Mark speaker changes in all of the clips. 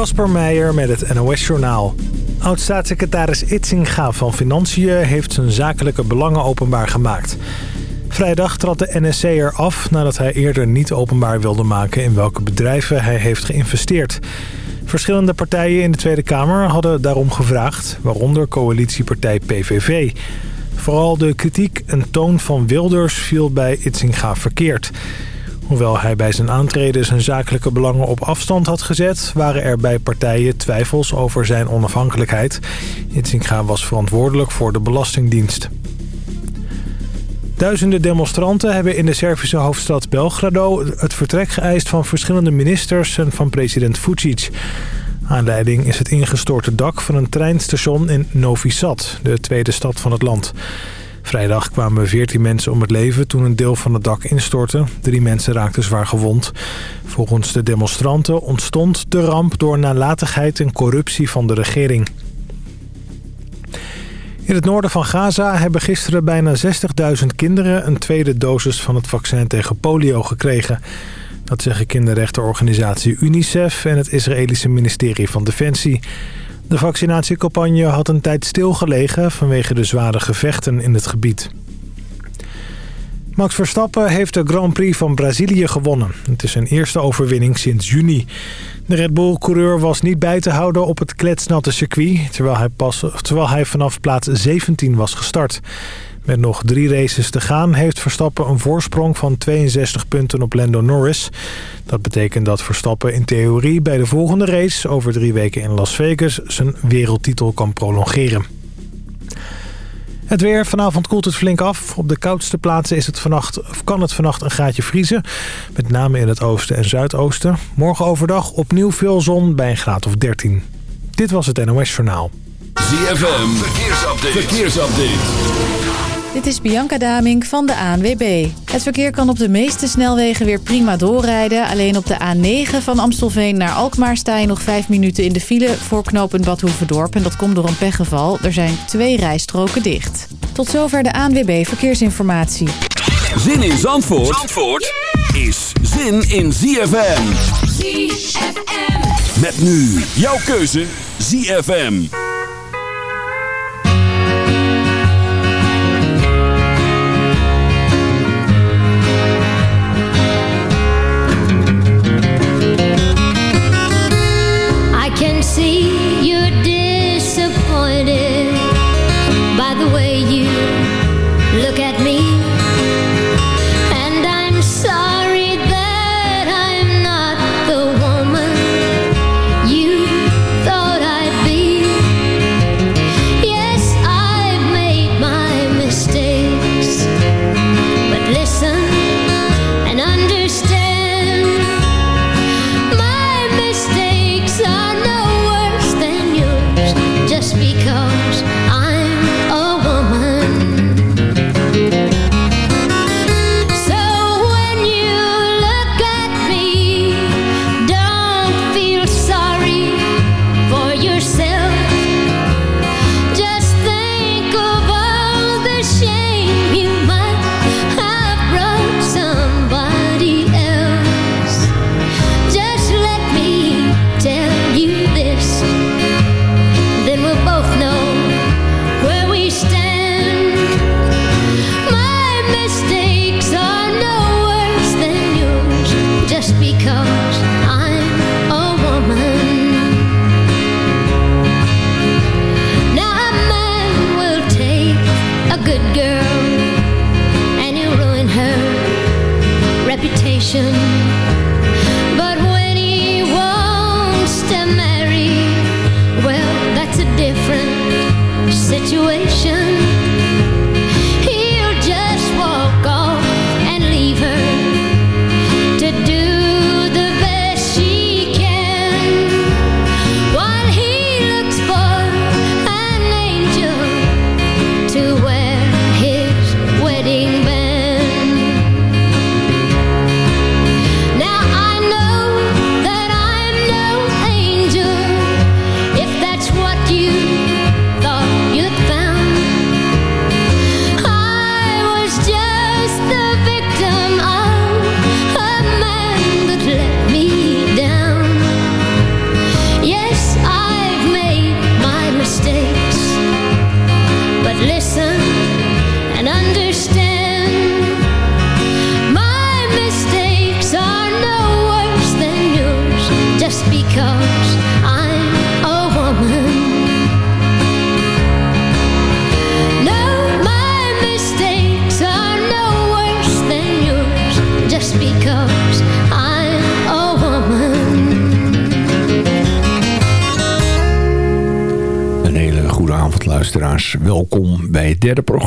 Speaker 1: Kasper Meijer met het NOS-journaal. Oud-staatssecretaris Itzinga van Financiën heeft zijn zakelijke belangen openbaar gemaakt. Vrijdag trad de NSC er af nadat hij eerder niet openbaar wilde maken... in welke bedrijven hij heeft geïnvesteerd. Verschillende partijen in de Tweede Kamer hadden daarom gevraagd... waaronder coalitiepartij PVV. Vooral de kritiek en toon van Wilders viel bij Itzinga verkeerd... Hoewel hij bij zijn aantreden zijn zakelijke belangen op afstand had gezet... waren er bij partijen twijfels over zijn onafhankelijkheid. Itzinga was verantwoordelijk voor de Belastingdienst. Duizenden demonstranten hebben in de Servische hoofdstad Belgrado... het vertrek geëist van verschillende ministers en van president Vucic. Aanleiding is het ingestorte dak van een treinstation in Novi Sad, de tweede stad van het land... Vrijdag kwamen 14 mensen om het leven toen een deel van het dak instortte. Drie mensen raakten zwaar gewond. Volgens de demonstranten ontstond de ramp door nalatigheid en corruptie van de regering. In het noorden van Gaza hebben gisteren bijna 60.000 kinderen... een tweede dosis van het vaccin tegen polio gekregen. Dat zeggen kinderrechtenorganisatie UNICEF en het Israëlische ministerie van Defensie. De vaccinatiecampagne had een tijd stilgelegen vanwege de zware gevechten in het gebied. Max Verstappen heeft de Grand Prix van Brazilië gewonnen. Het is zijn eerste overwinning sinds juni. De Red Bull-coureur was niet bij te houden op het kletsnatte circuit... terwijl hij, pas, terwijl hij vanaf plaats 17 was gestart. Met nog drie races te gaan heeft Verstappen een voorsprong van 62 punten op Lando Norris. Dat betekent dat Verstappen in theorie bij de volgende race over drie weken in Las Vegas zijn wereldtitel kan prolongeren. Het weer. Vanavond koelt het flink af. Op de koudste plaatsen is het vannacht, kan het vannacht een graadje vriezen. Met name in het oosten en zuidoosten. Morgen overdag opnieuw veel zon bij een graad of 13. Dit was het NOS Journaal.
Speaker 2: ZFM. Verkeersupdate. Verkeersupdate.
Speaker 3: Dit is Bianca Daming van de ANWB. Het verkeer kan op de meeste snelwegen weer prima doorrijden. Alleen op de A9 van Amstelveen naar Alkmaar sta je nog 5 minuten in de file voor knooppunt Badhoevedorp. En dat komt door een pechgeval. Er zijn twee rijstroken dicht. Tot zover de ANWB Verkeersinformatie.
Speaker 2: Zin in Zandvoort, Zandvoort is zin in ZFM. ZFM. Met nu jouw keuze ZFM.
Speaker 4: see.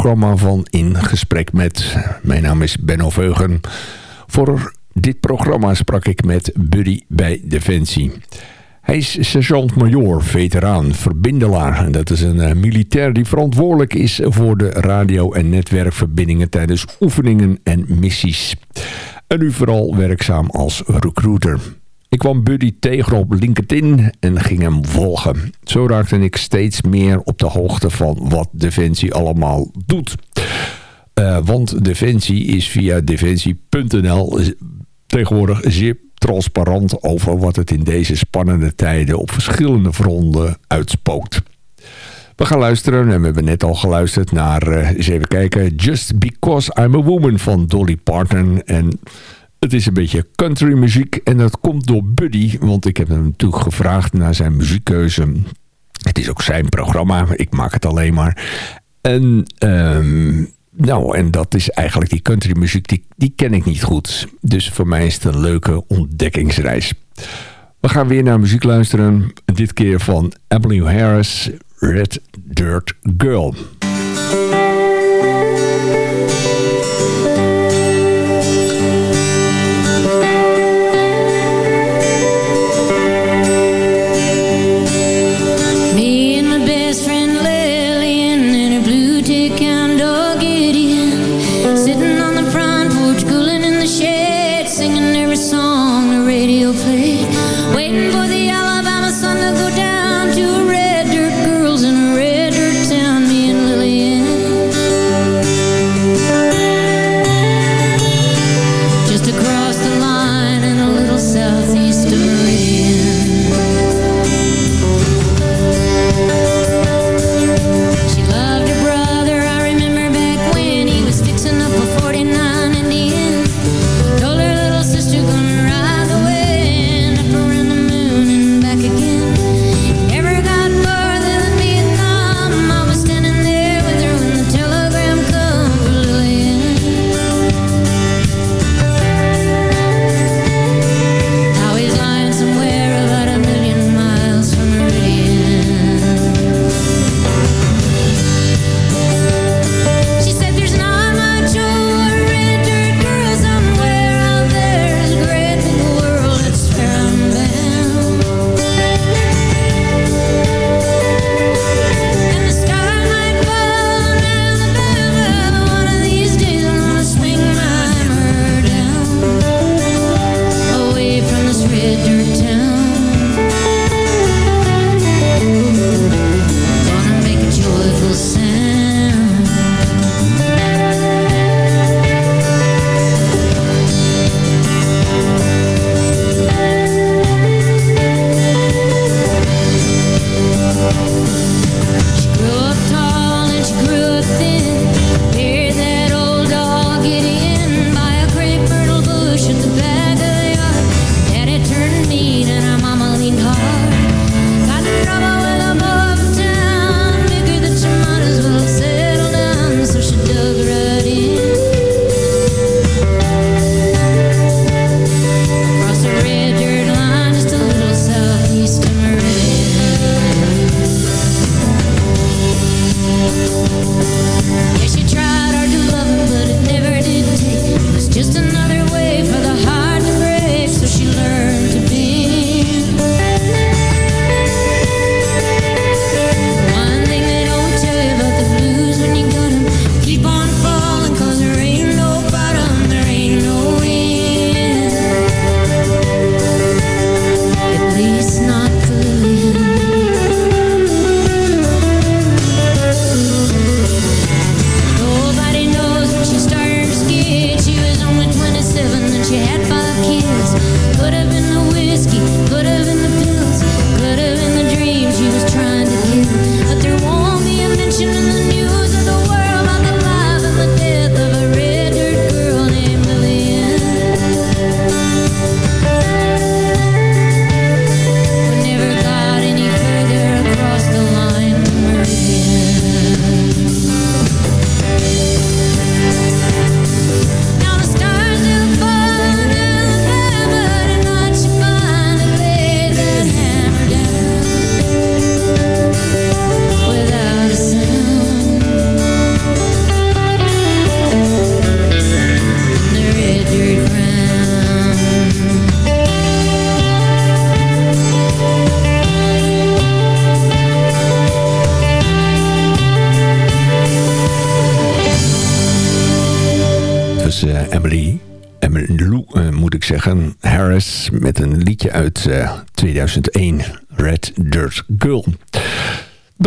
Speaker 4: Programma van In Gesprek Met. Mijn naam is Benno Veugen. Voor dit programma sprak ik met Buddy bij Defensie. Hij is sergeant-major, veteraan, verbindelaar. Dat is een eh, militair die verantwoordelijk is voor de radio- en netwerkverbindingen tijdens oefeningen en missies. En nu vooral werkzaam als recruiter. Ik kwam Buddy tegen op LinkedIn en ging hem volgen. Zo raakte ik steeds meer op de hoogte van wat Defensie allemaal doet. Uh, want Defensie is via defensie.nl tegenwoordig zeer transparant over wat het in deze spannende tijden op verschillende fronten uitspookt. We gaan luisteren en we hebben net al geluisterd naar, uh, eens even kijken, Just Because I'm a Woman van Dolly Parton. En het is een beetje country muziek en dat komt door Buddy, want ik heb hem natuurlijk gevraagd naar zijn muziekkeuze. Het is ook zijn programma, ik maak het alleen maar. En... Um, nou, en dat is eigenlijk die country muziek, die, die ken ik niet goed. Dus voor mij is het een leuke ontdekkingsreis. We gaan weer naar muziek luisteren. Dit keer van Emily Harris, Red Dirt Girl.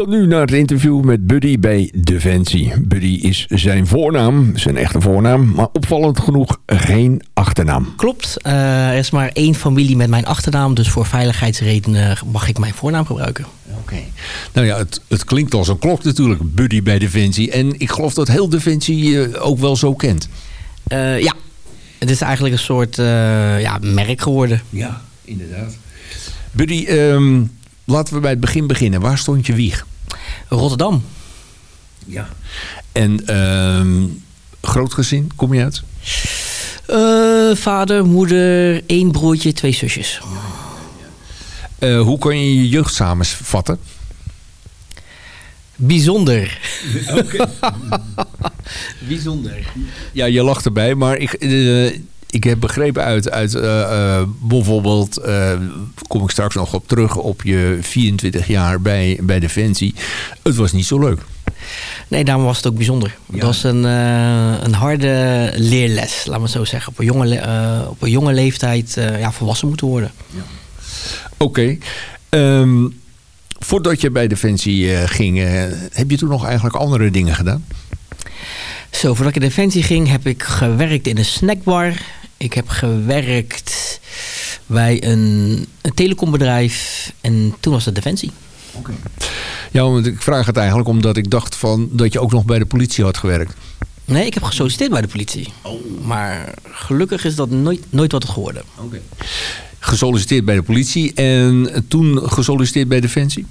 Speaker 4: Dan nu naar het interview met Buddy bij Defensie. Buddy is zijn voornaam, zijn echte voornaam, maar opvallend genoeg geen achternaam.
Speaker 5: Klopt, uh, er is maar één familie met mijn achternaam, dus voor veiligheidsredenen mag ik mijn voornaam gebruiken.
Speaker 4: Oké. Nou ja, het, het, klinkt als een klok natuurlijk, Buddy bij Defensie. En ik geloof dat heel Defensie je ook wel zo kent.
Speaker 5: Uh, ja, het is eigenlijk een soort uh, ja, merk geworden.
Speaker 4: Ja, inderdaad. Buddy, um, laten we bij het begin beginnen. Waar stond je wieg?
Speaker 5: Rotterdam.
Speaker 4: Ja. En um, groot gezin, kom je uit?
Speaker 5: Uh, vader, moeder, één broertje, twee zusjes.
Speaker 4: Uh, hoe kan je je jeugd samenvatten?
Speaker 5: Bijzonder. Bijzonder.
Speaker 4: Ja, je lacht erbij, maar ik, uh, ik heb begrepen uit, uit uh, uh, bijvoorbeeld, kom ik straks nog op terug, op je 24 jaar bij, bij Defensie. Het was niet zo leuk.
Speaker 5: Nee, daarom was het ook bijzonder. Ja. Het was een, een harde leerles, laat me zo zeggen. Op een jonge, op een jonge leeftijd ja, volwassen moeten worden.
Speaker 4: Ja. Oké. Okay. Um, voordat je bij Defensie uh, ging, uh, heb je toen nog eigenlijk andere dingen gedaan?
Speaker 5: Zo, voordat ik in Defensie ging, heb ik gewerkt in een snackbar. Ik heb gewerkt bij een, een telecombedrijf en toen was het Defensie.
Speaker 4: Oké. Okay. Ja, want ik vraag het eigenlijk omdat ik dacht van dat je ook nog bij de politie had gewerkt.
Speaker 5: Nee, ik heb gesolliciteerd bij de politie.
Speaker 4: Oh.
Speaker 5: Maar gelukkig is dat nooit, nooit wat geworden.
Speaker 4: Oké. Okay gesolliciteerd bij de politie en toen gesolliciteerd bij Defensie?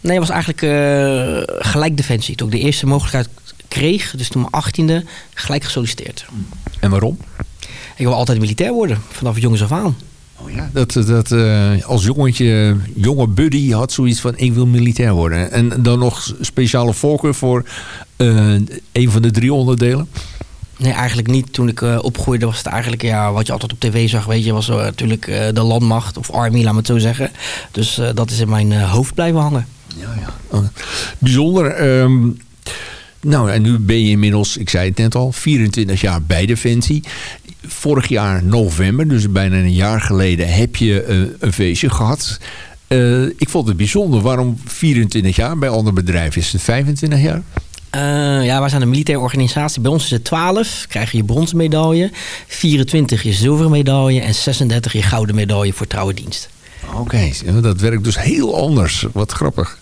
Speaker 5: Nee, het was eigenlijk uh, gelijk Defensie. Toen ik de eerste mogelijkheid kreeg, dus toen mijn achttiende, gelijk gesolliciteerd.
Speaker 4: En waarom?
Speaker 5: Ik wil altijd militair worden, vanaf jongens af aan.
Speaker 4: Oh ja, dat, dat uh, als jongetje, jonge buddy had zoiets van ik wil militair worden. En dan nog speciale voorkeur voor uh, een van de drie onderdelen?
Speaker 5: Nee, eigenlijk niet. Toen ik uh, opgroeide was het eigenlijk ja, wat je altijd op tv zag. Weet je, was natuurlijk de landmacht of army, laat me het zo zeggen. Dus dat is in mijn hoofd blijven hangen.
Speaker 4: Ja, ja. Bijzonder. Um, nou, en nu ben je inmiddels, ik zei het net al, 24 jaar bij Defensie. Vorig jaar november, dus bijna een jaar geleden, heb je een feestje gehad. ik vond het bijzonder. Waarom 24 jaar? Bij andere bedrijven is het 25 jaar?
Speaker 5: Uh, ja, wij zijn een militaire organisatie. Bij ons is het 12, krijg je je bronzen medaille. 24 je zilveren medaille. En 36 je gouden medaille voor trouwe dienst.
Speaker 4: Oké, okay, dat werkt dus heel anders. Wat grappig.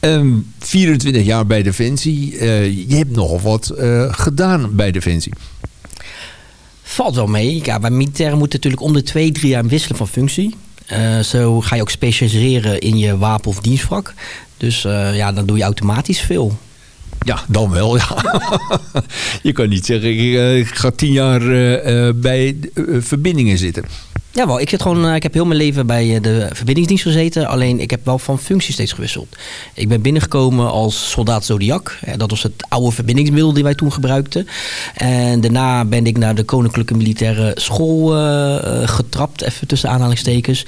Speaker 4: Um, 24 jaar bij Defensie. Uh, je hebt nogal wat uh, gedaan bij Defensie.
Speaker 5: Valt wel mee. Ja, wij militairen moeten natuurlijk om de twee, drie jaar wisselen van functie. Uh, zo ga je ook specialiseren in je wapen- of dienstvak. Dus ja, dan doe je automatisch veel.
Speaker 4: Ja, dan wel. Ja. je kan niet zeggen, ik, ga tien jaar bij verbindingen zitten.
Speaker 5: Ja, wel. Ik, zit gewoon, ik heb heel mijn leven bij de verbindingsdienst gezeten. Alleen ik heb wel van functie steeds gewisseld. Ik ben binnengekomen als soldaat Zodiac. Dat was het oude verbindingsmiddel die wij toen gebruikten. En daarna ben ik naar de Koninklijke Militaire School uh, getrapt. Even tussen aanhalingstekens.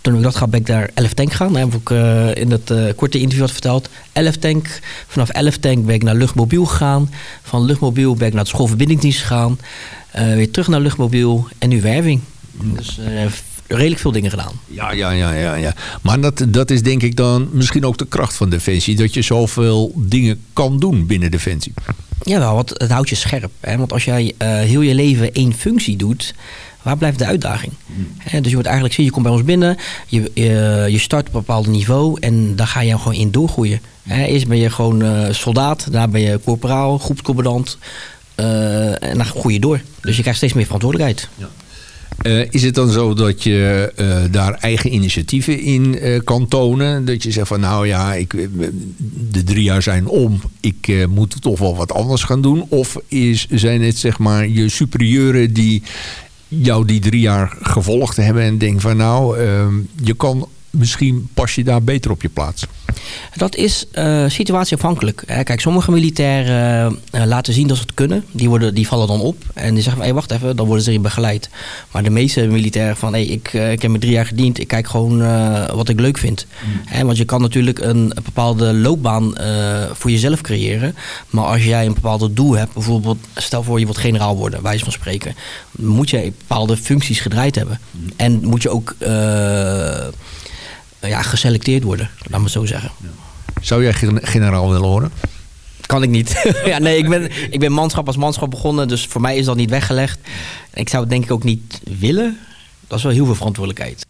Speaker 5: Toen ik dat gehad, ben ik naar 11 Tank gegaan. Dat heb ik uh, in dat uh, korte interview had verteld. 11 Tank. Vanaf 11 Tank ben ik naar Luchtmobiel gegaan. Van Luchtmobiel ben ik naar de schoolverbindingsdienst gegaan. Uh, weer terug naar Luchtmobiel. En nu werving. Dus redelijk veel dingen gedaan.
Speaker 4: Ja, ja, ja, ja. ja. Maar dat, dat is denk ik dan misschien ook de kracht van Defensie. Dat je zoveel dingen kan doen binnen Defensie.
Speaker 5: Jawel, want het houdt je scherp. Hè? Want als jij heel je leven één functie doet waar blijft de uitdaging? Dus je wordt eigenlijk zien, je komt bij ons binnen, je, je, je, start op een bepaald niveau en daar ga je gewoon in doorgroeien. Eerst ben je gewoon uh, soldaat, daarna ben je corporaal, groepscommandant uh, en dan groei je door. Dus je krijgt steeds meer verantwoordelijkheid.
Speaker 4: Ja. Is het dan zo dat je daar eigen initiatieven in kan tonen? Dat je zegt van nou ja, ik, de drie jaar zijn om. Ik moet toch wel wat anders gaan doen. Of is, zijn het zeg maar je superieuren die jou die drie jaar gevolgd hebben en denk van nou, uh, je kan misschien pas je daar beter op je plaats?
Speaker 6: Dat is uh, situatieafhankelijk. Kijk, sommige militairen uh, laten zien dat ze het kunnen. Die, worden, die vallen dan op. En die zeggen van, hey, wacht even, dan worden ze erin begeleid. Maar de meeste militairen van, hey, ik, uh, ik heb me drie jaar gediend. Ik kijk gewoon wat ik leuk vind. Mm. want je kan natuurlijk een, een bepaalde loopbaan voor jezelf creëren. Maar als jij een bepaald doel hebt, bijvoorbeeld, stel voor je wilt generaal worden, wijze van spreken. Moet je bepaalde functies gedraaid hebben. Mm. En moet je ook ja, geselecteerd worden, laat me het zo zeggen.
Speaker 4: Zou jij generaal willen worden?
Speaker 6: Kan ik niet. ja, nee, ik ben, ik ben manschap als manschap begonnen, dus voor mij is dat niet weggelegd. Ik zou het denk ik ook niet willen. Dat is wel heel veel verantwoordelijkheid.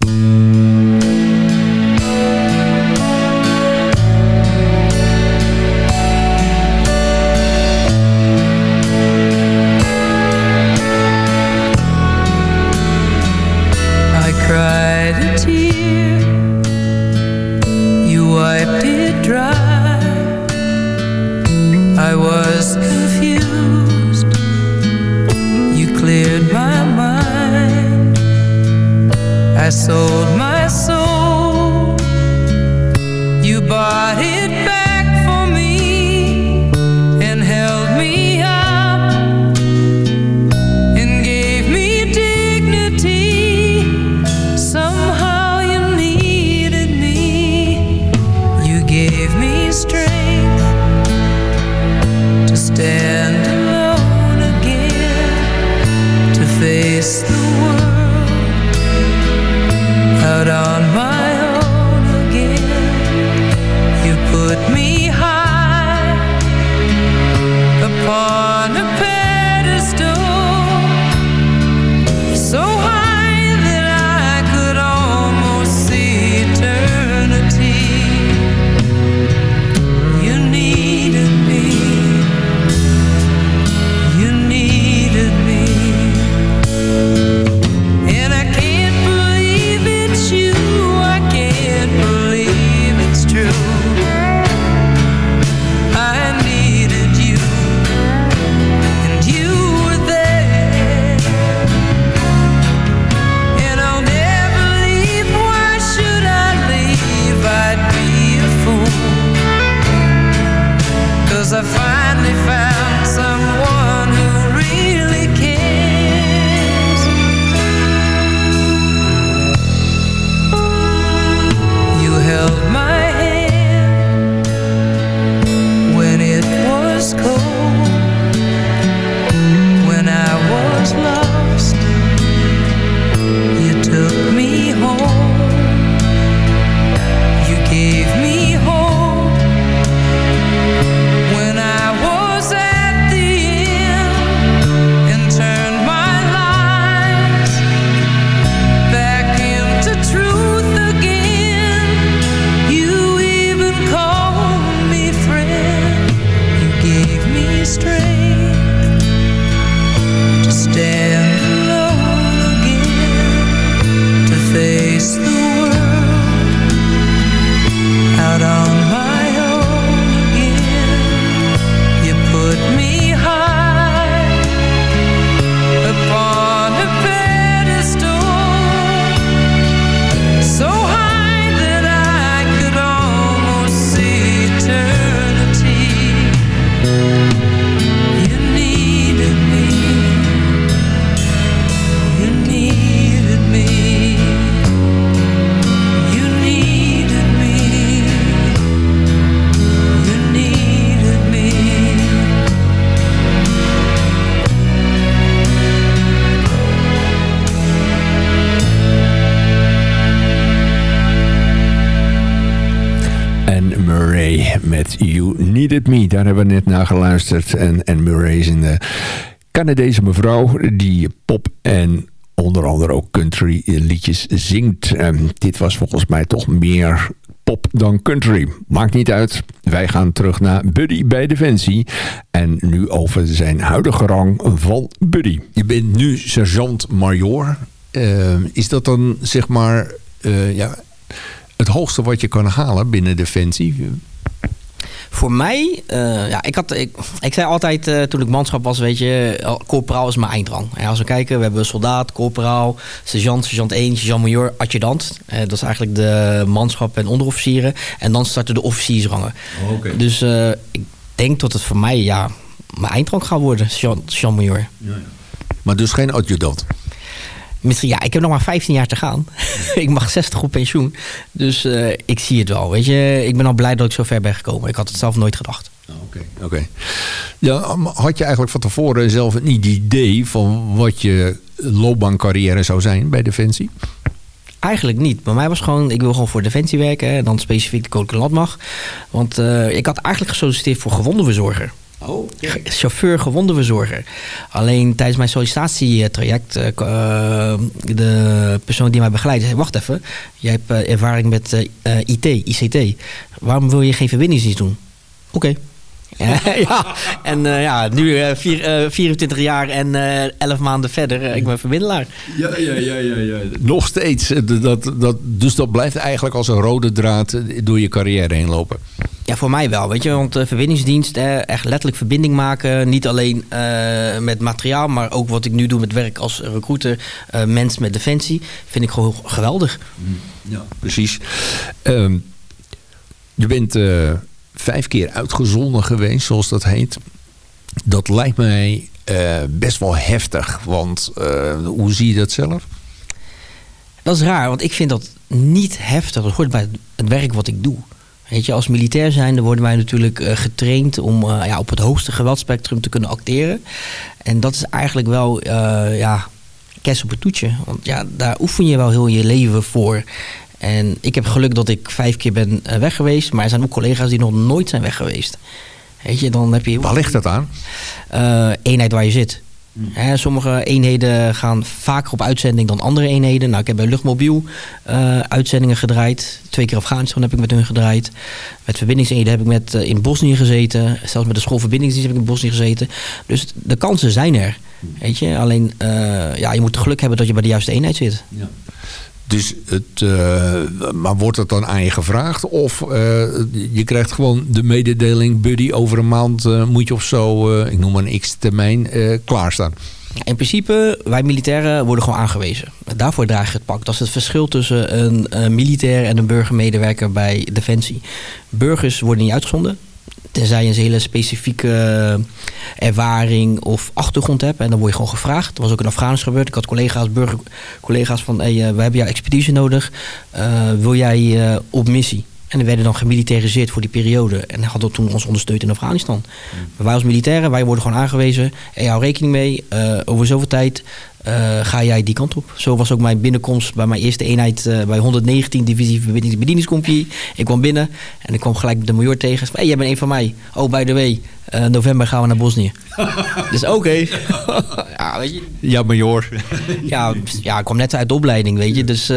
Speaker 4: En, en Murray is Canadese mevrouw die pop en onder andere ook country liedjes zingt. Um, dit was volgens mij toch meer pop dan country. Maakt niet uit. Wij gaan terug naar Buddy bij Defensie. En nu over zijn huidige rang van Buddy. Je bent nu sergeant-major. Uh, is dat dan zeg maar uh, ja, het hoogste wat je kan halen binnen Defensie?
Speaker 5: Voor mij, eh, ja, ik, had, ik, ik zei altijd eh, toen ik manschap was, weet je, uh, corporaal is mijn eindrang. En als we kijken, we hebben soldaat, corporaal, sergeant, sergeant 1, sergeant major, adjudant. Uh, dat is eigenlijk de manschap en onderofficieren. En dan starten de officiersrangen.
Speaker 4: Oh, okay.
Speaker 5: Dus ik denk dat het voor mij, ja, mijn eindrang gaat worden, sergeant, sergeant major.
Speaker 4: Ja, ja. Maar dus geen adjudant?
Speaker 5: Misschien, ja, ik heb nog maar 15 jaar te gaan. ik mag 60 op pensioen. Dus uh, ik zie het wel. Weet je, ik ben al blij dat ik zo ver ben gekomen. Ik had het zelf nooit gedacht.
Speaker 4: Oké, okay, oké. Okay. Ja, had je eigenlijk van tevoren zelf een idee van wat je loopbaancarrière zou zijn bij Defensie?
Speaker 5: Eigenlijk niet. Bij mij was gewoon, ik wil gewoon voor Defensie werken. En dan specifiek de Koninklijke Landmacht. Want uh, ik had eigenlijk gesolliciteerd voor gewondenverzorger.
Speaker 4: Oh.
Speaker 5: Chauffeur gewondenverzorger. Alleen tijdens mijn sollicitatietraject, uh, de persoon die mij begeleidt, zei: Wacht even, jij hebt uh, ervaring met uh, IT, ICT. Waarom wil je geen verbindingsdienst doen? Oké. Okay. ja, en uh, ja, nu uh, vier, uh, 24 jaar en 11 maanden verder, ik ben verbindelaar.
Speaker 4: Ja, ja, ja, ja, ja. Nog steeds. Dat, dat, dus dat blijft eigenlijk als een rode draad door je carrière heen lopen.
Speaker 5: Ja, voor mij wel. Weet je, want de verbindingsdienst, echt letterlijk verbinding maken. Niet alleen met materiaal, maar ook wat ik nu doe met werk als recruiter, mens met defensie. Vind ik gewoon geweldig.
Speaker 4: Ja, precies. Um, je bent vijf keer uitgezonden geweest, zoals dat heet. Dat lijkt mij best wel heftig. Want hoe zie je dat zelf?
Speaker 5: Dat is raar, want ik vind dat niet heftig. Dat hoort bij het werk wat ik doe. Weet je, als militair zijnde worden wij natuurlijk uh, getraind om ja, op het hoogste geweldspectrum te kunnen acteren. En dat is eigenlijk wel ja, kerst op het toetje. Want ja, daar oefen je wel heel je leven voor. En ik heb geluk dat ik vijf keer ben weg geweest. Maar er zijn ook collega's die nog nooit zijn weg geweest. Weet je, dan heb je...
Speaker 4: Waar ligt dat aan?
Speaker 5: Uh, eenheid waar je zit. Sommige eenheden gaan vaker op uitzending dan andere eenheden. Nou, ik heb bij Luchtmobiel uh, uitzendingen gedraaid. Twee keer Afghanistan heb ik met hun gedraaid. Met verbindingseenheden heb ik met, uh, in Bosnië gezeten. Zelfs met de schoolverbindingsdienst heb ik in Bosnië gezeten. Dus de kansen zijn er. Weet je, alleen ja, je moet geluk hebben dat je bij de juiste eenheid zit.
Speaker 4: Ja. Dus het, uh, maar wordt het dan aan je gevraagd? Of uh, je krijgt gewoon de mededeling... buddy, over een maand uh, moet je of zo, ik noem maar een x-termijn, klaarstaan.
Speaker 5: In principe, wij militairen worden gewoon aangewezen. Daarvoor draag je het pak. Dat is het verschil tussen een, een militair en een burgermedewerker bij Defensie. Burgers worden niet uitgezonden. Tenzij je een hele specifieke ervaring of achtergrond hebt. En dan word je gewoon gevraagd. Dat was ook in Afghanistan gebeurd. Ik had collega's, burgercollega's van... Uh, we hebben jouw expeditie nodig. Uh, wil jij op missie? En we werden dan gemilitariseerd voor die periode. En hadden toen ons ondersteund in Afghanistan. Mm. Maar wij als militairen, wij worden gewoon aangewezen. En hou rekening mee, uh, over zoveel tijd uh, ga jij die kant op. Zo was ook mijn binnenkomst bij mijn eerste eenheid uh, bij 119 Divisie Bedieningscompagnie. Ik kwam binnen en ik kwam gelijk de major tegen. Hé, hey, jij bent een van mij. Oh, by the way, uh, november gaan we naar Bosnië. dus oké. Okay.
Speaker 4: ja, weet je. Ja, major.
Speaker 5: ja, ja, ik kwam net uit de opleiding, weet je. Dus,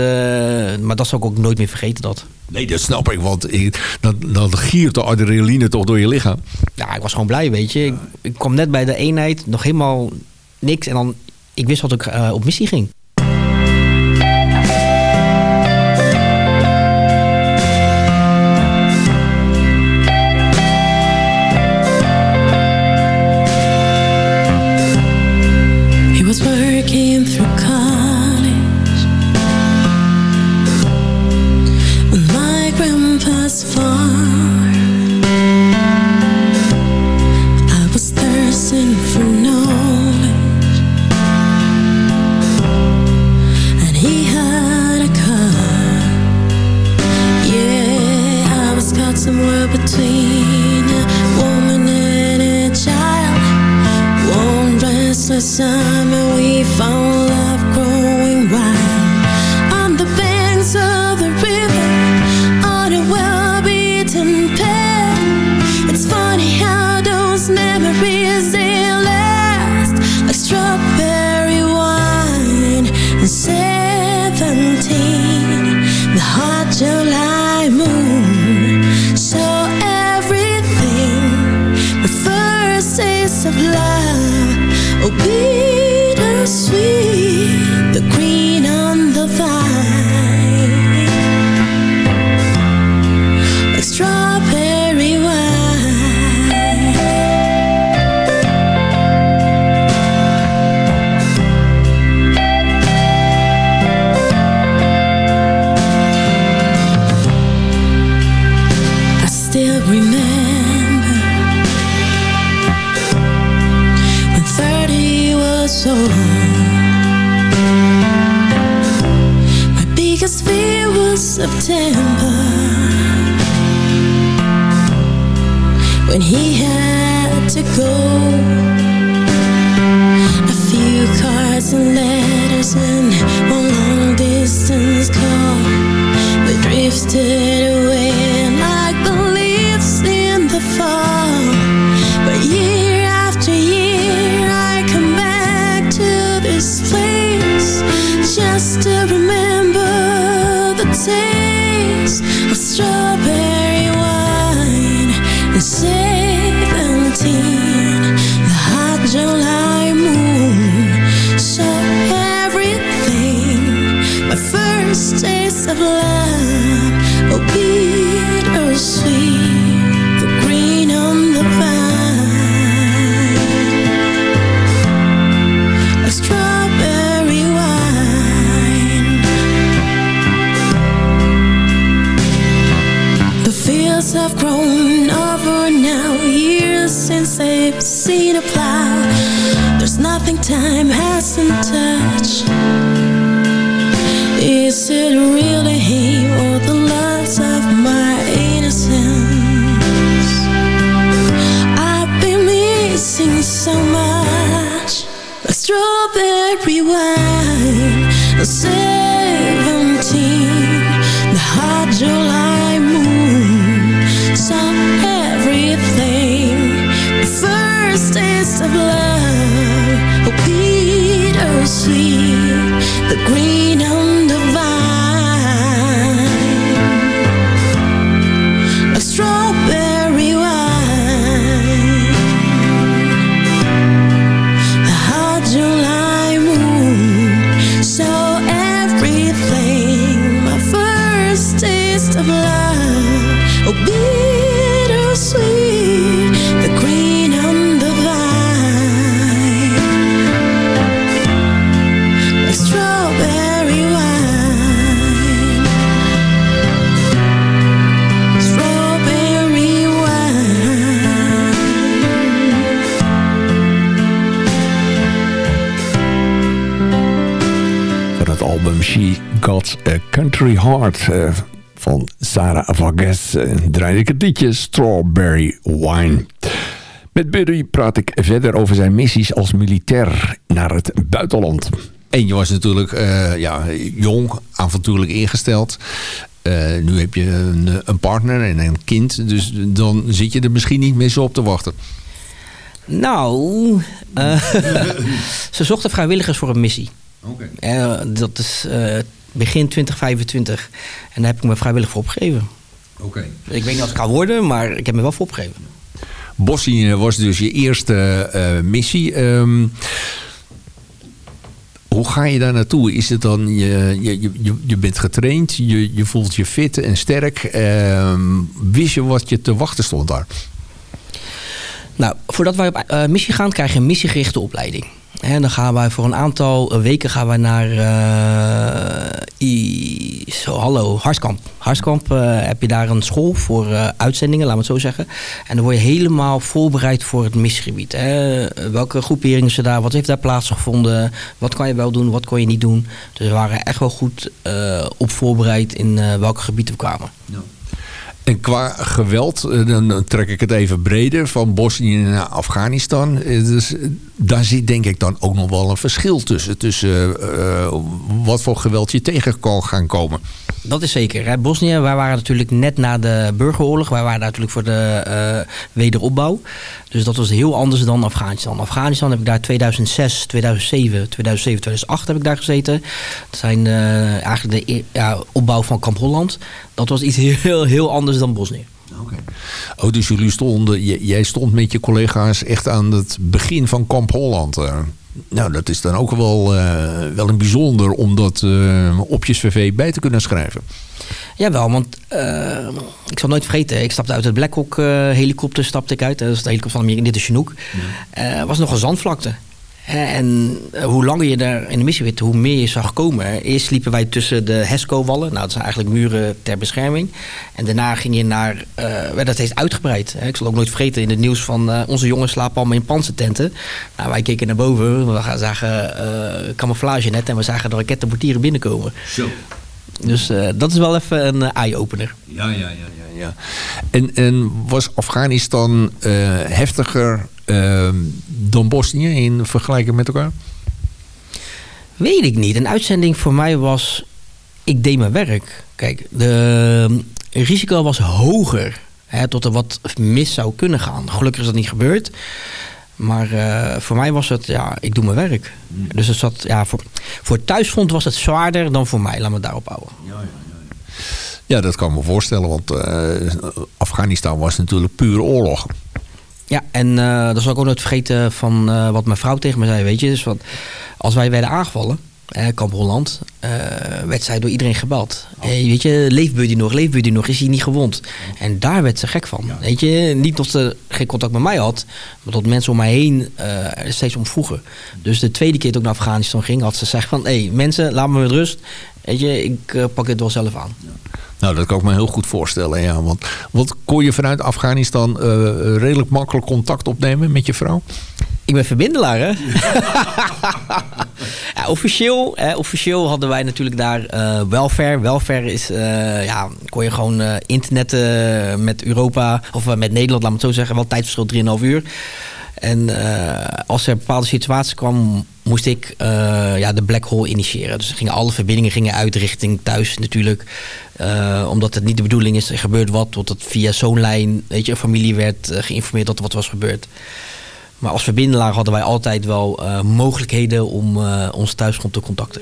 Speaker 5: maar dat zal ik ook nooit meer vergeten, dat.
Speaker 4: Nee, dat snap ik, want dan, dan giert de adrenaline toch door je lichaam.
Speaker 5: Ja, ik was gewoon blij, weet je. Ik, ik kwam net bij de eenheid, nog helemaal niks. En dan ik wist dat ik uh, op missie ging.
Speaker 7: Summer, we found strawberry wine and seventeen, of love, oh bittersweet, time
Speaker 8: album She Got a Country Heart eh, van Sarah Vargas uh, draaide ik het liedje Strawberry Wine. Met Buddy praat ik verder over zijn missies als militair naar het buitenland.
Speaker 4: En je was natuurlijk eh, ja, jong, avontuurlijk ingesteld. Eh, nu heb je een, een partner en een kind. Dus dan zit je er misschien niet meer zo op te wachten.
Speaker 5: Nou, eh, ze zochten vrijwilligers voor een missie. Eh, dat is eh, begin 2025. En daar heb ik me vrijwillig voor opgegeven.
Speaker 4: Oké.
Speaker 5: Ik weet niet of het kan worden, maar ik heb me wel voor opgegeven.
Speaker 4: Bosnië was dus je eerste eh, missie. Ehm, hoe ga je daar naartoe? Is het dan, je, je, je, je bent getraind, je, je voelt je fit en sterk. Ehm, wist je wat je te wachten stond daar?
Speaker 5: Nou, voordat wij op eh, missie gaan, krijg je een missiegerichte opleiding. En dan gaan wij voor een aantal weken gaan wij naar eh, hallo, Harskamp. Harskamp eh, heb je daar een school voor eh, uitzendingen, laat me het zo zeggen. En dan word je helemaal voorbereid voor het missiegebied. Hè. Welke groeperingen ze daar, wat heeft daar plaatsgevonden, wat kan je wel doen, wat kon je niet doen. Dus we waren echt wel goed eh, op voorbereid in eh, welke gebieden we kwamen.
Speaker 4: En qua geweld, eh, dan trek ik het even breder, van Bosnië naar Afghanistan. Eh, Dus eh, daar zit denk ik dan ook nog wel een verschil tussen. Tussen eh, wat voor geweld je tegen kan gaan komen.
Speaker 5: Dat is zeker. Hè. Bosnië, wij waren natuurlijk net na de burgeroorlog. Wij waren natuurlijk voor de eh, wederopbouw. Dus dat was heel anders dan Afghanistan. Afghanistan heb ik daar 2006, 2007, 2007, 2008 heb ik daar gezeten. Dat zijn eh, eigenlijk de e- ja, opbouw van Kamp Holland. Dat was iets heel, heel anders dan Bosnië.
Speaker 4: Oh, dus jullie stonden, jij stond met je collega's echt aan het begin van Kamp Holland. eh. nou, dat is dan ook wel, eh, wel een bijzonder om dat eh, op je cv bij te kunnen schrijven.
Speaker 5: Jawel, want ik zal nooit vergeten. Ik stapte uit het Black Hawk helikopter stapte ik uit. Dat is de helikopter van Amerika. Dit is Chinook. Eh, was nog een zandvlakte. En eh, hoe langer je daar in de missie werd, hoe meer je zag komen. Eerst liepen wij tussen de HESCO-wallen. Nou, dat zijn eigenlijk muren ter bescherming. En daarna ging je naar... werd dat steeds uitgebreid. Ik zal ook nooit vergeten in het nieuws van... eh, onze jongens slapen allemaal in panzertenten. Nou, wij keken naar boven. We zagen camouflage net. En we zagen de rakettenportieren binnenkomen.
Speaker 4: Zo.
Speaker 5: Dus dat is wel even een eye-opener.
Speaker 9: Ja, ja, ja, ja. ja. En, en was Afghanistan heftiger eh, dan Bosnië in vergelijking met elkaar?
Speaker 5: Weet ik niet. Een uitzending voor mij was... Ik deed mijn werk. Kijk, de eh, risico was hoger. Hè, tot er wat mis zou kunnen gaan. Gelukkig is dat niet gebeurd. Maar eh, voor mij was het, ja, ik doe mijn werk. Dus het zat, ja, voor, voor het thuisfront was het zwaarder dan voor mij. Laat me het daarop houden.
Speaker 9: Ja, dat kan ik me voorstellen, want eh, Afghanistan was natuurlijk pure oorlog.
Speaker 5: Ja, en eh dat zal ik ook nooit vergeten van eh, wat mijn vrouw tegen me zei. Weet je, dus wat, als wij werden aangevallen, eh, Kamp Holland, eh, werd zij door iedereen gebeld. Hey, weet je, leeft Buddy nog, leeft Buddy nog, is hij niet gewond? En daar werd ze gek van. Weet je, niet dat ze geen contact met mij had, maar dat mensen om mij heen er steeds om vroegen. Dus de tweede keer dat ik naar Afghanistan ging, had ze gezegd van, hé hey, mensen, laat me met rust. Weet je, ik pak het wel zelf aan.
Speaker 9: Nou, dat kan ik me heel goed voorstellen, ja. Want, want kon je vanuit Afghanistan eh, redelijk makkelijk contact opnemen met je vrouw?
Speaker 5: Ik ben verbindelaar, hè? ja, officieel, hè, officieel hadden wij natuurlijk daar eh, welfare. Welfare is, eh, ja, kon je gewoon eh, internetten met Europa, of met Nederland, laat me het zo zeggen. Wel tijdverschil 3,5 uur. En eh, als er bepaalde situatie kwam, moest ik eh, ja, de black hole initiëren. Dus gingen alle verbindingen gingen uit richting thuis natuurlijk. Eh, omdat het niet de bedoeling is, er gebeurt wat. Tot het via zo'n lijn, weet je, een familie werd geïnformeerd dat er wat was gebeurd. Maar als verbindelaar hadden wij altijd wel mogelijkheden om ons thuisgrond te contacten.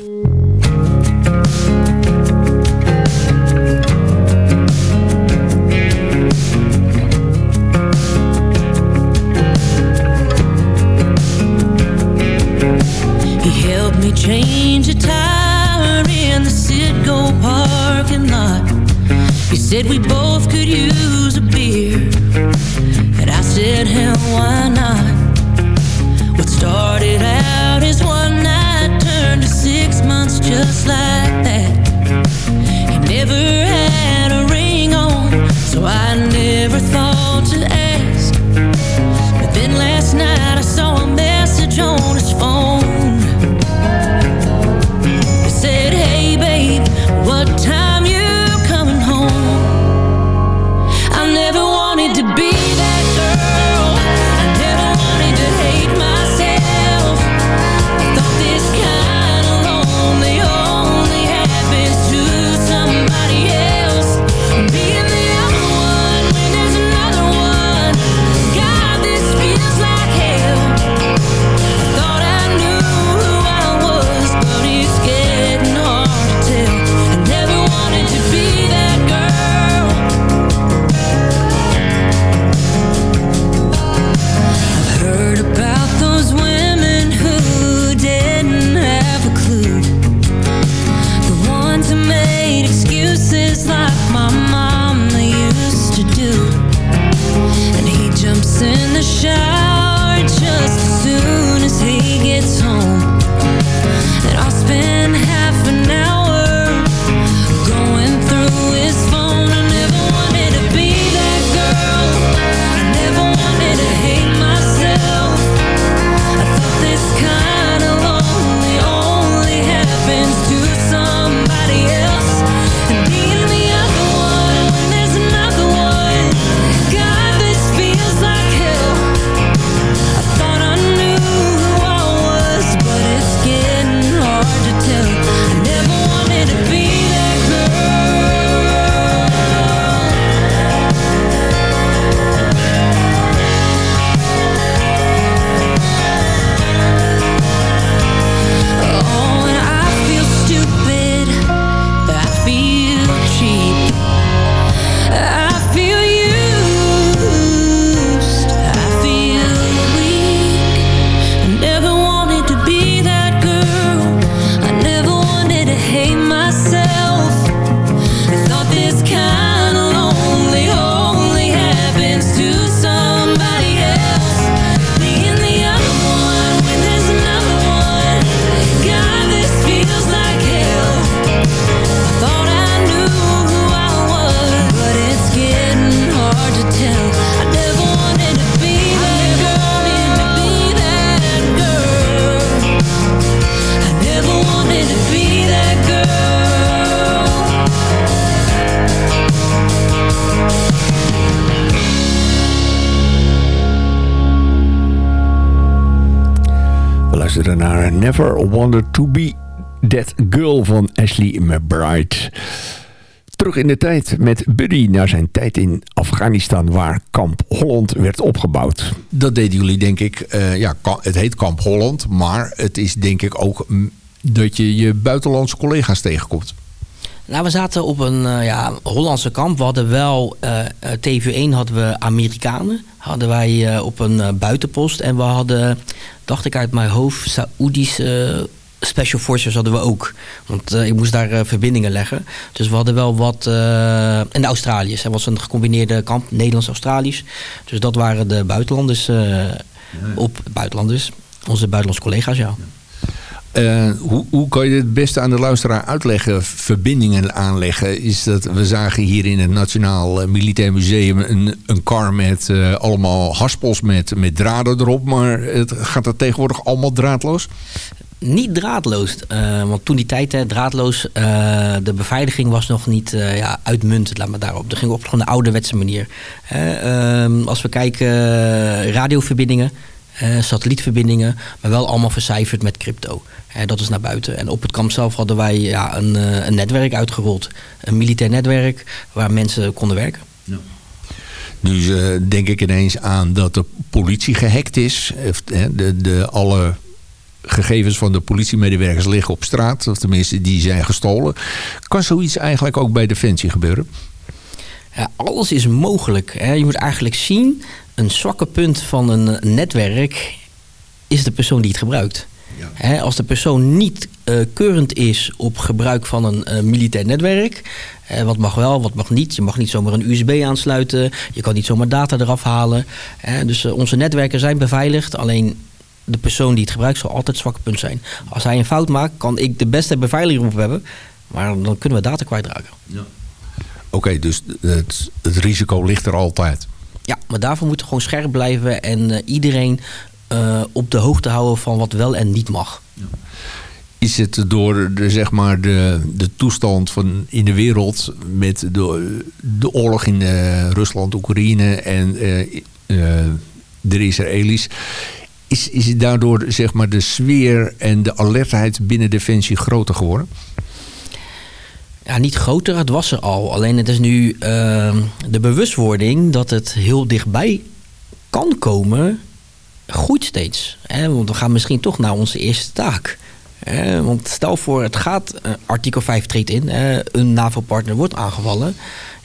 Speaker 10: Change a tire in the Citgo parking lot. He said we both could use a beer. And I said, hell, why not? What started out as one night turned to six months just like that. He never had a ring on, so I never thought to ask. But then last night I saw a message on his phone. Never Wanted to Be That Girl
Speaker 11: van Ashley McBride. Terug in de tijd met Buddy naar zijn tijd in Afghanistan waar Kamp Holland werd opgebouwd.
Speaker 4: Dat deden jullie denk ik, eh, ja, het heet Kamp Holland, maar het is denk ik ook dat je je buitenlandse collega's tegenkomt.
Speaker 5: Nou, we zaten op een eh, ja, Hollandse kamp. We hadden wel eh, eh, TV1 hadden we Amerikanen. Hadden wij op een buitenpost. En we hadden, dacht ik uit mijn hoofd, Saoedische Special Forces hadden we ook. Want ik moest daar verbindingen leggen. Dus we hadden wel wat... en de Australiërs. Het was een gecombineerde kamp, Nederlands-Australisch. Dus dat waren de buitenlanders op buitenlanders. Onze buitenlandse collega's, ja.
Speaker 4: Eh, hoe, hoe kan je het beste aan de luisteraar uitleggen, verbindingen aanleggen? Is dat, we zagen hier in het Nationaal eh, Militair Museum een, een kar met eh, allemaal haspels met, met draden erop. Maar het, gaat dat tegenwoordig allemaal draadloos?
Speaker 5: Niet draadloos, want toen die tijd hè, draadloos, de beveiliging was nog niet ja, uitmuntend, laat maar daarop. Er ging op gewoon de ouderwetse manier. Ehm, als we kijken, radioverbindingen, eh, satellietverbindingen, maar wel allemaal vercijferd met crypto. Hè, dat is naar buiten. En op het kamp zelf hadden wij ja, een, eh, een netwerk uitgerold. Een militair netwerk waar mensen konden werken.
Speaker 4: Nu eh, denk ik ineens aan dat de politie gehackt is. De, de, alle gegevens van de politiemedewerkers liggen op straat. Of tenminste, die zijn gestolen. Kan zoiets eigenlijk ook bij Defensie gebeuren?
Speaker 5: Ja, alles is mogelijk. Hè. Je moet eigenlijk zien, een zwakke punt van een netwerk is de persoon die het gebruikt. Hè, als de persoon niet eh, keurend is op gebruik van een eh, militair netwerk, eh, wat mag wel, wat mag niet. Je mag niet zomaar een USB aansluiten, je kan niet zomaar data eraf halen. Hè. Dus eh, onze netwerken zijn beveiligd, alleen de persoon die het gebruikt zal altijd het zwakke punt zijn. Als hij een fout maakt, kan ik de beste beveiliging op hebben, maar dan kunnen we data kwijtraken.
Speaker 4: Oké, dus het, het risico ligt er altijd.
Speaker 5: Ja, maar daarvoor moeten we gewoon scherp blijven en eh, iedereen eh, op de hoogte houden van wat wel en niet mag.
Speaker 4: Is het door de, zeg maar de, de toestand van in de wereld met de, de oorlog in eh, Rusland, Oekraïne en eh, eh, de Israëli's. Is, is het daardoor zeg maar, de sfeer en de alertheid binnen Defensie groter geworden?
Speaker 5: Ja, niet groter, het was er al. Alleen het is nu ehm, de bewustwording dat het heel dichtbij kan komen, groeit steeds. Hè? Want we gaan misschien toch naar onze eerste taak. Hè? Want stel voor, het gaat, eh, artikel 5 treedt in, een NAVO-partner wordt aangevallen.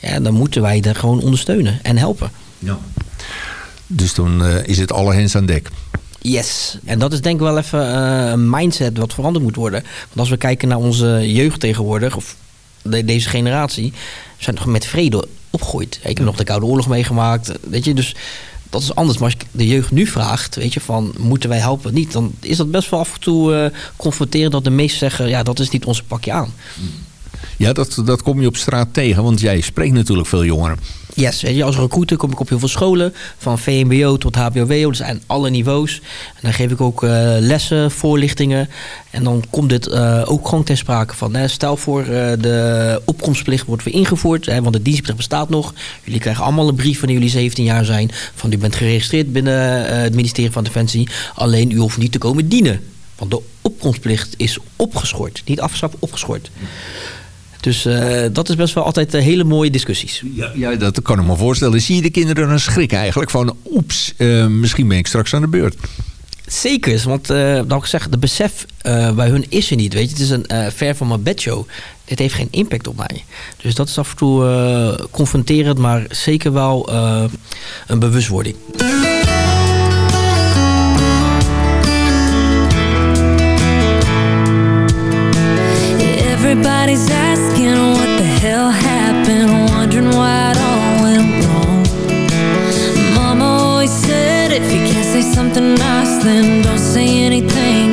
Speaker 5: Ja, dan moeten wij er gewoon ondersteunen en helpen.
Speaker 4: Dus dan eh, is het alle hens aan dek.
Speaker 5: Yes. En dat is denk ik wel even eh, een mindset wat veranderd moet worden. Want als we kijken naar onze jeugd tegenwoordig, of de- deze generatie, zijn nog met vrede opgegroeid. Ik heb nog de Koude Oorlog meegemaakt. Weet je, dus dat is anders. Maar als ik de jeugd nu vraagt, weet je, van moeten wij helpen of niet, dan is dat best wel af en toe eh confronterend dat de meesten zeggen, ja, dat is niet onze pakje aan.
Speaker 4: Ja, dat, dat kom je op straat tegen, want jij spreekt natuurlijk veel jongeren.
Speaker 5: Yes, als recruiter kom ik op heel veel scholen, van VMBO tot HBOWO, dus aan alle niveaus. En dan geef ik ook eh, lessen, voorlichtingen. En dan komt dit eh, ook gewoon ter sprake van. Hè, stel voor, eh, de opkomstplicht wordt weer ingevoerd, hè, want de dienstplicht bestaat nog. Jullie krijgen allemaal een brief wanneer jullie 17 jaar zijn, van u bent geregistreerd binnen het ministerie van Defensie. Alleen u hoeft niet te komen dienen. Want de opkomstplicht is opgeschort, niet afgeschaft, opgeschort. Dus eh, dat is best wel altijd eh, hele mooie discussies.
Speaker 4: Ja, ja, dat kan ik me voorstellen. Zie je de kinderen dan schrikken eigenlijk van... oeps, eh, misschien ben ik straks aan de beurt.
Speaker 5: Zeker, want uh, dat ik zeg, de besef uh, bij hun is er niet. Weet je, het is een uh, ver van mijn bedshow. Dit heeft geen impact op mij. Dus dat is af en toe uh, confronterend, maar zeker wel uh, een bewustwording.
Speaker 10: Everybody's don't say anything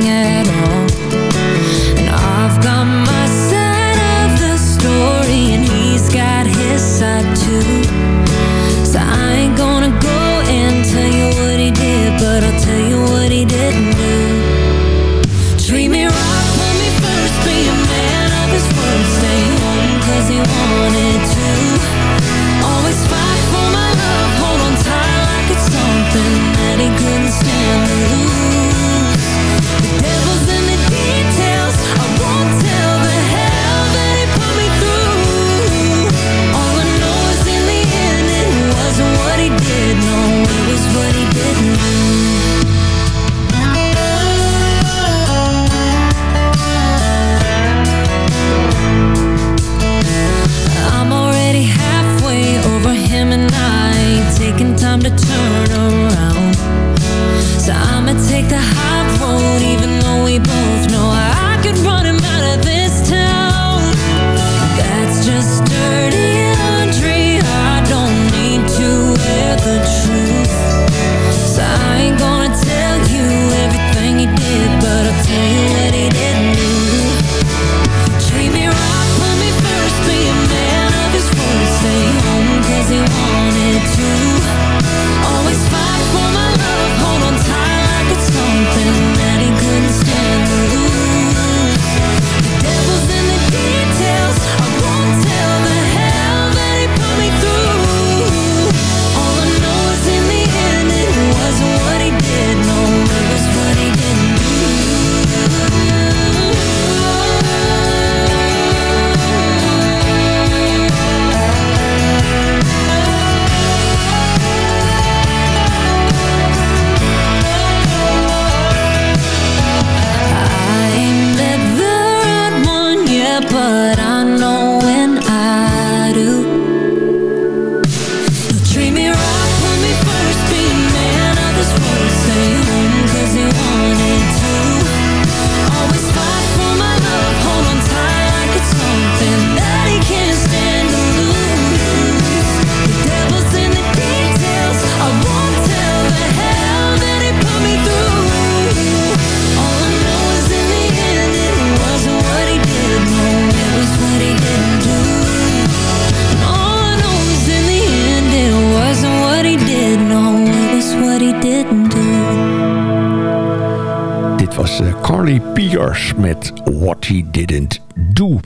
Speaker 12: Carly Peters met What He Didn't Do.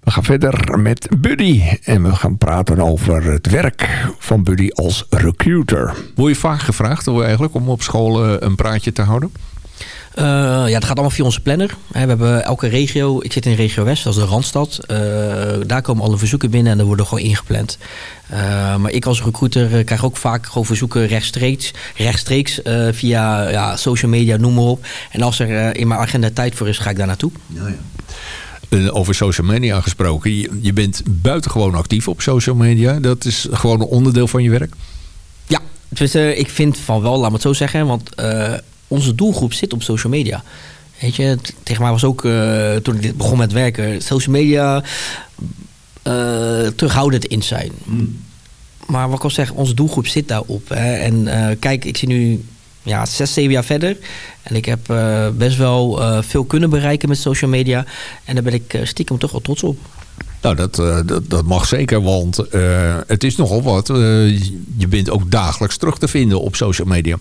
Speaker 12: We gaan verder met Buddy en we gaan praten over het werk van Buddy als recruiter.
Speaker 4: Word je vaak gevraagd eigenlijk om op school eh, een praatje te houden?
Speaker 5: Uh, ja, dat gaat allemaal via onze planner. We hebben elke regio, ik zit in regio West, dat is de Randstad. Uh, daar komen alle verzoeken binnen en dan worden gewoon ingepland. Uh, maar ik als recruiter krijg ook vaak gewoon verzoeken rechtstreeks, rechtstreeks via ja, social media, noem maar op. En als er in mijn agenda tijd voor is, ga ik daar naartoe.
Speaker 4: Ja, ja. Over social media gesproken, je, je bent buitengewoon actief op social media. Dat is gewoon een onderdeel van je werk?
Speaker 5: Ja, dus, ik vind van wel, laat me het zo zeggen. Want onze doelgroep zit op social media. Weet je, tegen mij was ook, uh, toen ik begon met werken, social media uh, terughoudend in zijn. Hmm. Maar wat ik al zeg, onze doelgroep zit daarop. Hè. En uh, kijk, ik zie nu ja, zes, zeven jaar verder. En ik heb best wel veel kunnen bereiken met social media. En daar ben ik stiekem toch wel trots op.
Speaker 4: Nou, dat, dat, dat, mag zeker, want het is nogal wat. je bent ook dagelijks terug te vinden op social media.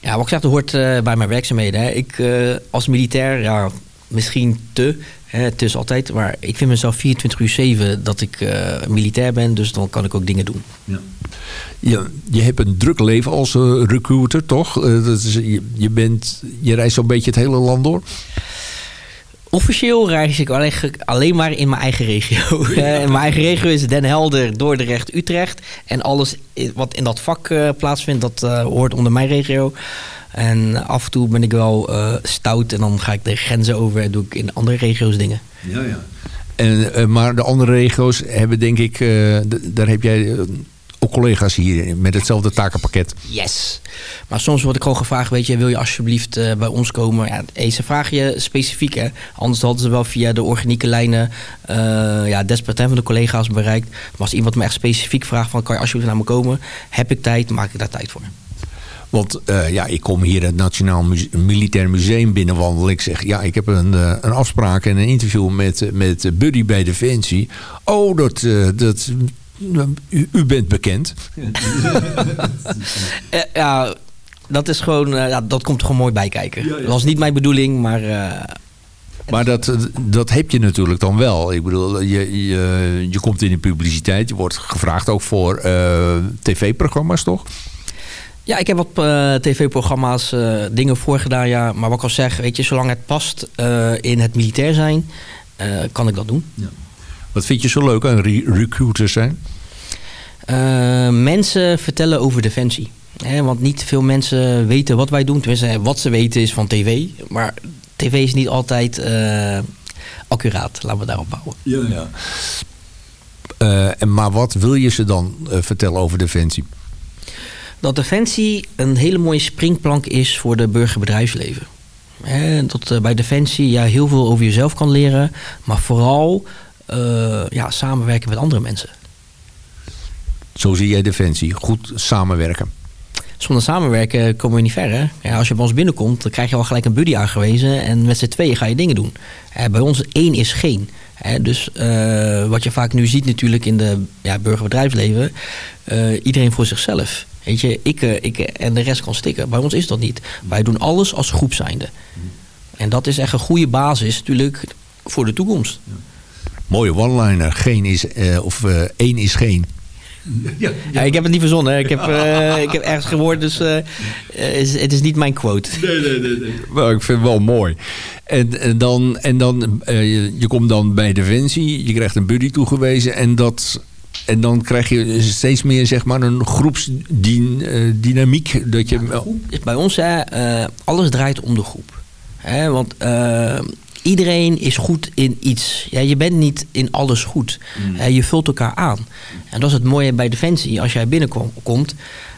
Speaker 5: Ja, wat ik zeg, dat hoort bij mijn werkzaamheden. Hè. Ik als militair, ja, misschien te, hè, het is altijd, maar ik vind mezelf 24 uur 7 dat ik uh, militair ben, dus dan kan ik ook dingen doen. Ja.
Speaker 4: Ja, je hebt een druk leven als recruiter, toch? dat is, je, je, bent, je reist zo'n beetje het hele land door.
Speaker 5: Officieel reis ik alleen, alleen maar in mijn eigen regio. mijn eigen regio is Den Helder, Dordrecht, Utrecht. En alles wat in dat vak uh, plaatsvindt, dat uh, hoort onder mijn regio. En af en toe ben ik wel uh, stout en dan ga ik de grenzen over en doe ik in andere regio's dingen.
Speaker 4: Ja, ja. En, maar de andere regio's hebben denk ik, daar heb jij ook collega's hier met hetzelfde takenpakket.
Speaker 5: Yes. Maar soms word ik gewoon gevraagd, weet je, wil je alsjeblieft uh, bij ons komen? Ja, ze vragen je specifiek, hè. Anders hadden ze wel via de organieke lijnen uh, ja, van de collega's bereikt. Maar als iemand me echt specifiek vraagt van, kan je alsjeblieft naar me komen? Heb ik tijd, maak ik daar tijd voor.
Speaker 4: Want uh, ja, ik kom hier het Nationaal Militair Museum binnenwandelen. Ik zeg, ja, ik heb een, een afspraak en een interview met, met Buddy bij Defensie. Oh, dat, dat u, u bent bekend.
Speaker 5: Eh, ja, dat is gewoon, uh, ja, dat komt er gewoon mooi bij kijken. Dat was niet mijn bedoeling, maar... Uh,
Speaker 4: maar dat, dat heb je natuurlijk dan wel. Ik bedoel, je, je, je komt in de publiciteit. Je wordt gevraagd ook voor tv-programma's, toch?
Speaker 5: Ja, ik heb wat tv-programma's dingen voorgedaan, ja. Maar wat ik al zeg, weet je, zolang het past in het militair zijn, kan ik dat doen. Ja.
Speaker 4: Wat vind je zo leuk aan re recruiters zijn?
Speaker 5: Uh, mensen vertellen over defensie. want niet veel mensen weten wat wij doen. Tenminste, wat ze weten is van tv. Maar tv is niet altijd uh, accuraat. Laten we daarop bouwen.
Speaker 4: Ja, ja. Uh, en maar wat wil je ze dan vertellen over defensie?
Speaker 5: Dat defensie een hele mooie springplank is voor de burgerbedrijfsleven. He, dat bij defensie ja, heel veel over jezelf kan leren. Maar vooral ja, samenwerken met andere mensen.
Speaker 4: Zo zie jij Defensie. Goed samenwerken.
Speaker 5: Zonder samenwerken komen we niet ver. Hè? Ja, als je bij ons binnenkomt, dan krijg je al gelijk een buddy aangewezen. En met z'n tweeën ga je dingen doen. bij ons één is geen. dus uh, wat je vaak nu ziet natuurlijk in de ja, burgerbedrijfsleven. Uh, iedereen voor zichzelf. Weet je, ik, ik en de rest kan stikken. Bij ons is dat niet. Wij doen alles als groep zijnde. En dat is echt een goede basis natuurlijk voor de toekomst.
Speaker 4: Mooie one-liner. Geen is, of één is geen.
Speaker 5: Ja, ja, ik heb het niet verzonnen. Ik heb, uh, ik heb ergens gehoord, dus uh, is, het is niet mijn quote.
Speaker 4: Nee, nee, nee. nee. Wel, ik vind het wel mooi. En, en dan, en dan uh, je, je, komt dan bij Defensie, je krijgt een buddy toegewezen en dat... En dan krijg je steeds meer zeg maar, een groepsdynamiek. Dat je... Ja,
Speaker 5: bij ons, hè, alles draait om de groep. Hè, want iedereen is goed in iets. Ja, je bent niet in alles goed. Mm. je vult elkaar aan. En dat is het mooie bij Defensie. Als jij binnenkomt,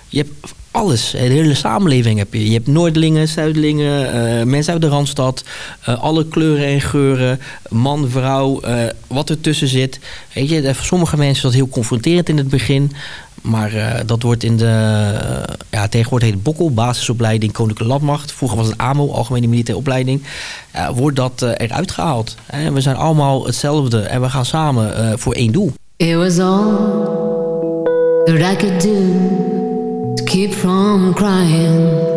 Speaker 5: je hebt alles. De hele samenleving heb je. Je hebt Noordelingen, Zuidelingen, uh, mensen uit de Randstad. Uh, alle kleuren en geuren. Man, vrouw, uh, wat ertussen zit. Weet je, voor sommige mensen is dat heel confronterend in het begin. Maar uh, dat wordt in de, uh, ja, tegenwoordig heet het Bokkel, basisopleiding Koninklijke Landmacht. Vroeger was het AMO, Algemene Militaire Opleiding. Wordt dat eruit gehaald. En we zijn allemaal hetzelfde en we gaan samen voor één doel. It was all that I could do to keep from crying.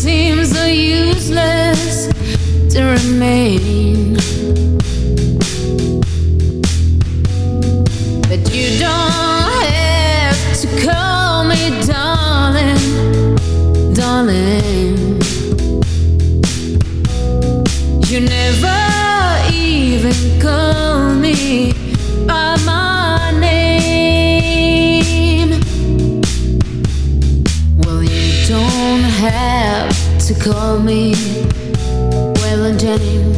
Speaker 7: seems so useless to remain. Call me Waylon Jennings.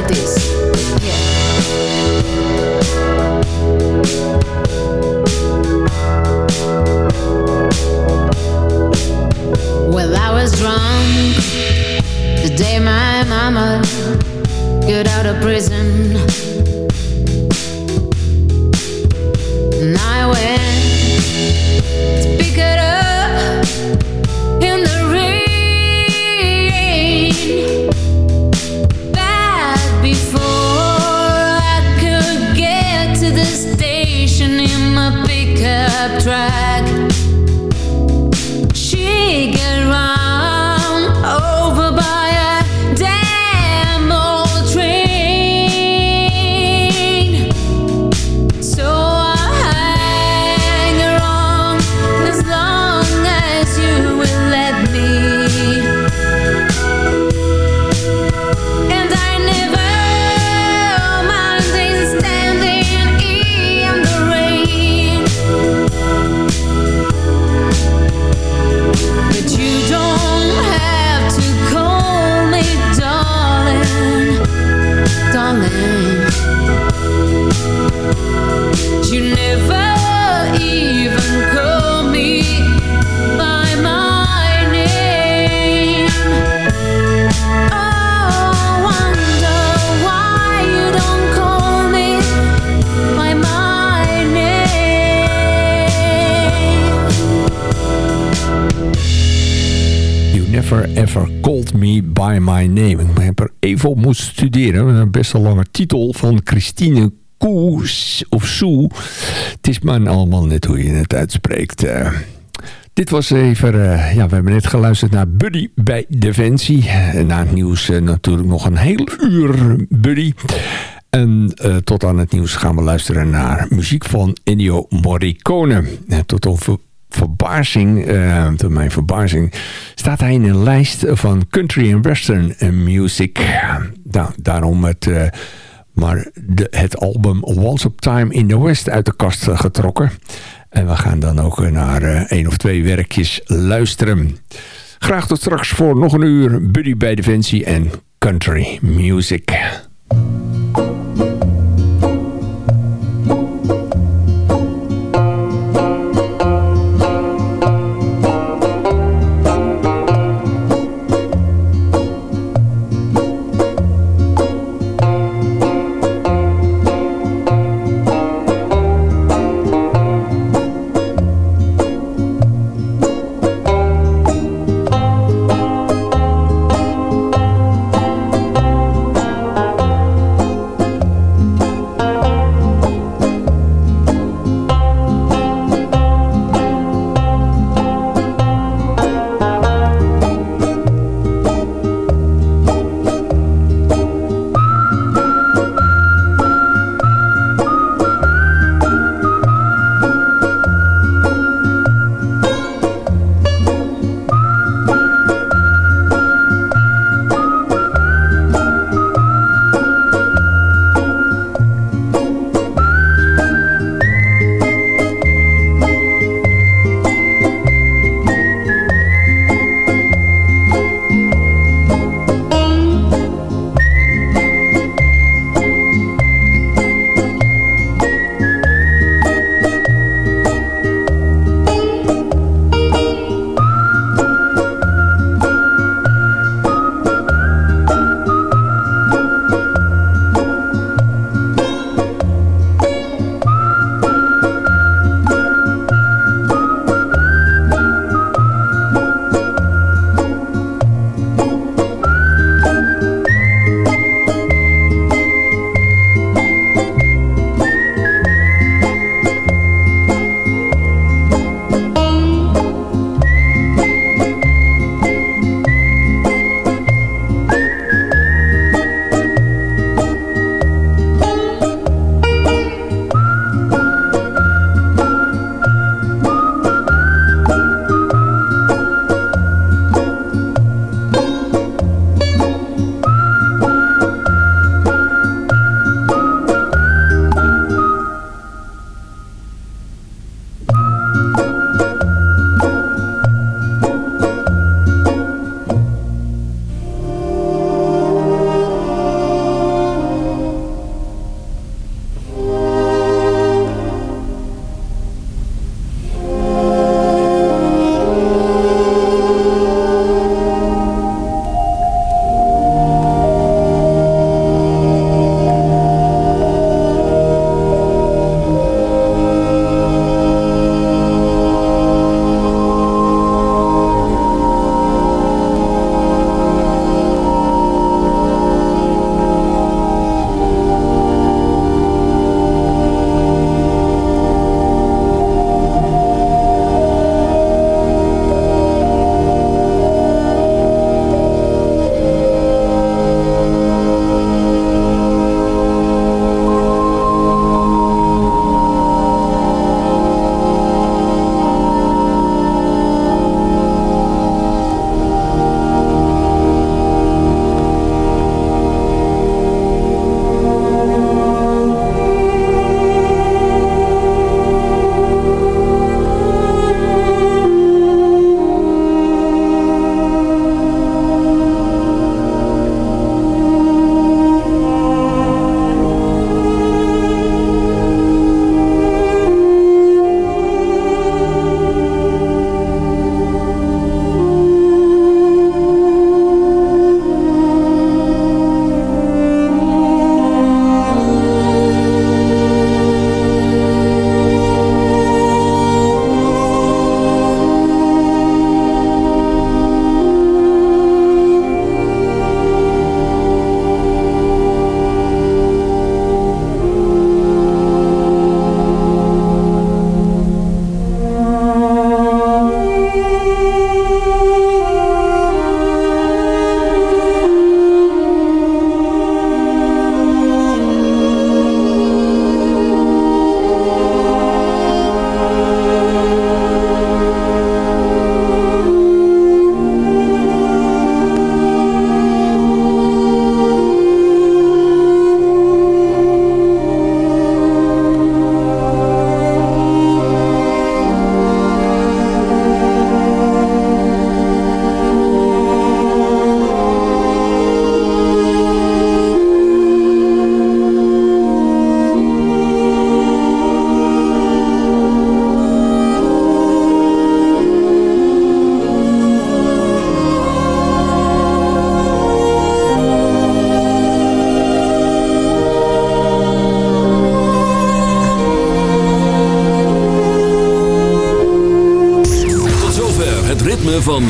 Speaker 7: Like this. Never
Speaker 4: Ever Called Me By My Name. Ik heb er even op moeten studeren. Een best een lange titel van Christine Koes of Soe. Het is maar allemaal net hoe je het uitspreekt. Uh, dit was even, uh, ja, we hebben net geluisterd naar Buddy bij Defensie. En na het nieuws uh, natuurlijk nog een heel uur Buddy. En tot aan het nieuws gaan we luisteren naar muziek van Ennio Morricone. tot over verbazing, uh, tot mijn verbazing, staat hij in een lijst van country en western music. Nou, daarom het, uh, maar het album Once Up Time in the West uit de kast getrokken. En we gaan dan ook naar één of twee werkjes luisteren. Graag tot straks voor nog een uur Buddy bij Defensie en country music.